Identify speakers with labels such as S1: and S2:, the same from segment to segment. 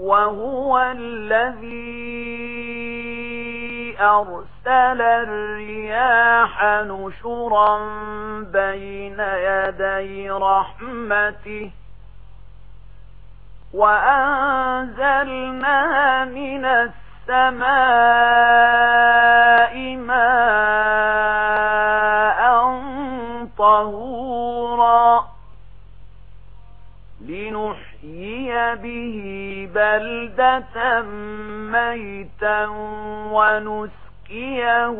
S1: وهو الذي أرسل الرياح نشرا بين يدي رحمته وأنزلنا من السماء ماء طهورا لنحيي به بلدة ميتا ونسكيه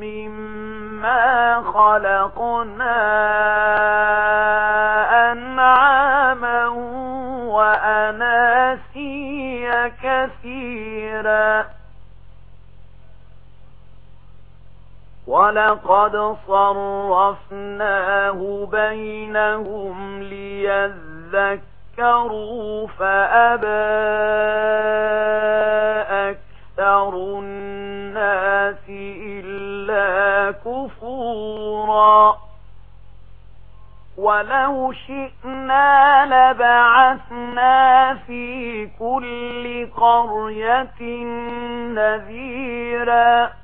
S1: مما خلقنا أنعاما وأناسيا كثيرا. ولقد صرفناه بينهم ليذكروا ذكروا فأبى أكثر الناس إلا كفورا. ولو شئنا لبعثنا في كل قرية نذيراً.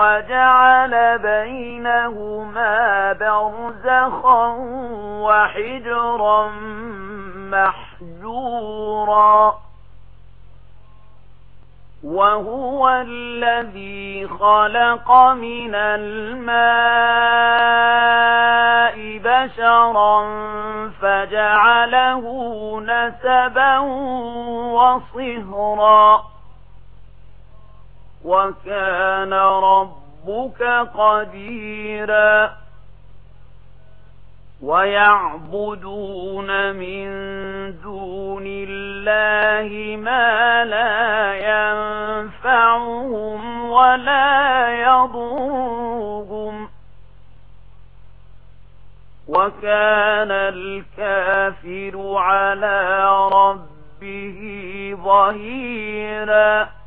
S1: وجعل بينهما برزخا وحجرا محجورا. وهو الذي خلق من الماء بشرا فجعله نسبا وصهرا. وكان ربك قديرا ويعبدون من دون الله ما لا ينفعهم ولا يضرهم وكان الكافر على ربه ظهيراً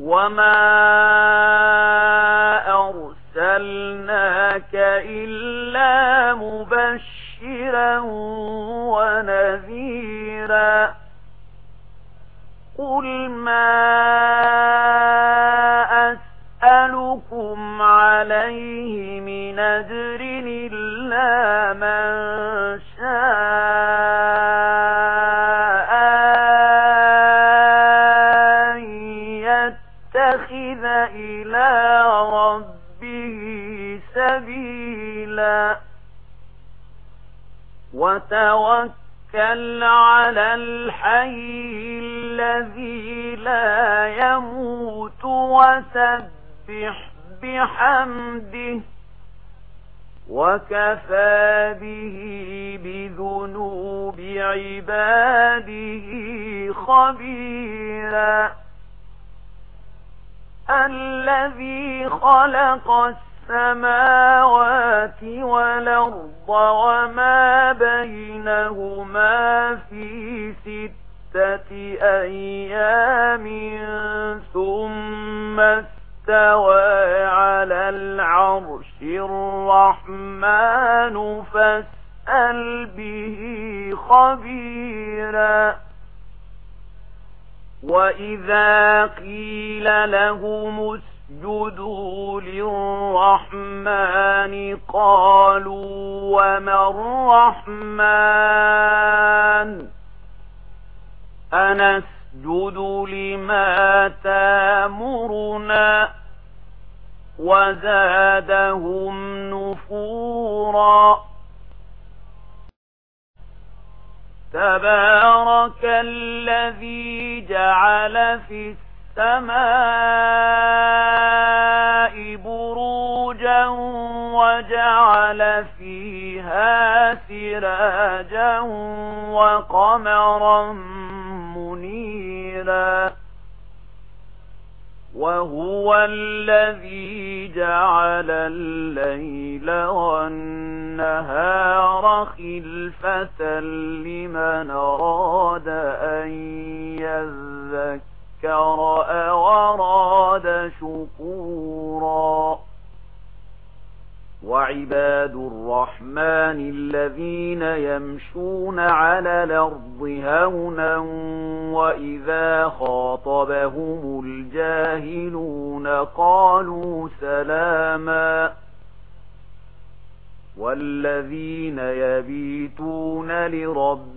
S1: وما أرسلناك إلا مبشرا ونذيرا قل ما أسألكم عليه من أجل سبيلا وتوكل على الحي الذي لا يموت وسبح بحمده وكفى به بذنوب عباده خبيرا الذي خلق السماوات والأرض وما بينهما في ستة أيام ثم استوى على العرش الرحمن فاسأل به خبيراً وَإِذَا قِيلَ لَهُمُ السَّمَاءُ اسجدوا للرحمن قالوا وما الرحمن؟ أنسجد لما تامرنا وزادهم نفورا. تبارك الذي جعل في السماء بروجا وجعل فيها سراجا وقمرا منيرا وهو الذي جعل الليل والنهار خلفة لمن أراد أن يذكر وراد شكورا وعباد الرحمن الذين يمشون على الأرض هونا وإذا خاطبهم الجاهلون قالوا سلاما والذين يبيتون لربهم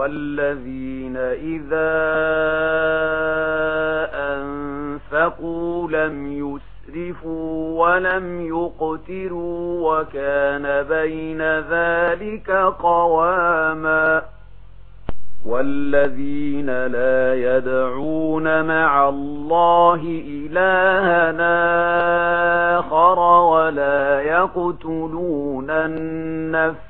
S1: والذين إذا أنفقوا لم يسرفوا ولم يقتروا وكان بين ذلك قواما والذين لا يدعون مع الله إلهنا آخر ولا يقتلون النفس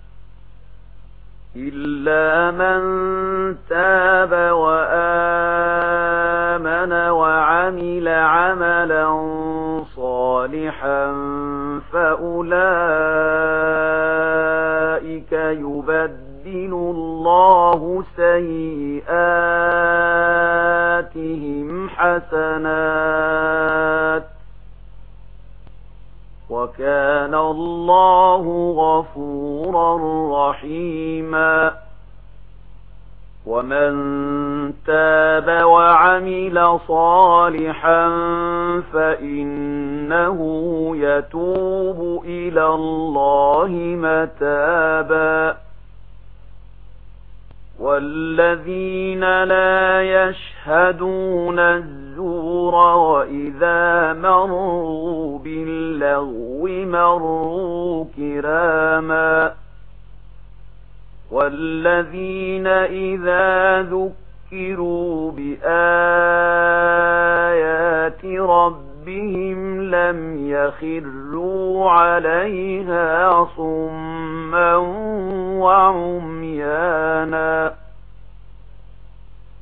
S1: إلا من تاب وآمن وعمل عملا صالحا فأولئك يبدل الله سيئا وَكَانَ اللَّهُ غَفُورًا رَّحِيمًا. وَمَن تَابَ وَعَمِلَ صَالِحًا فَإِنَّهُ يَتُوبُ إِلَى اللَّهِ مَتَابًا. وَالَّذِينَ لَا يَشْهَدُونَ الطور وإذا مروا باللغو مروا كراما والذين إذا ذكروا بآيات ربهم لم يخروا عليها صما وعميانا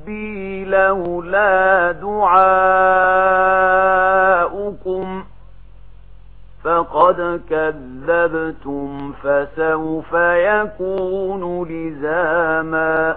S1: ربي لولا دعاؤكم فقد كذبتم فسوف يكون لزاما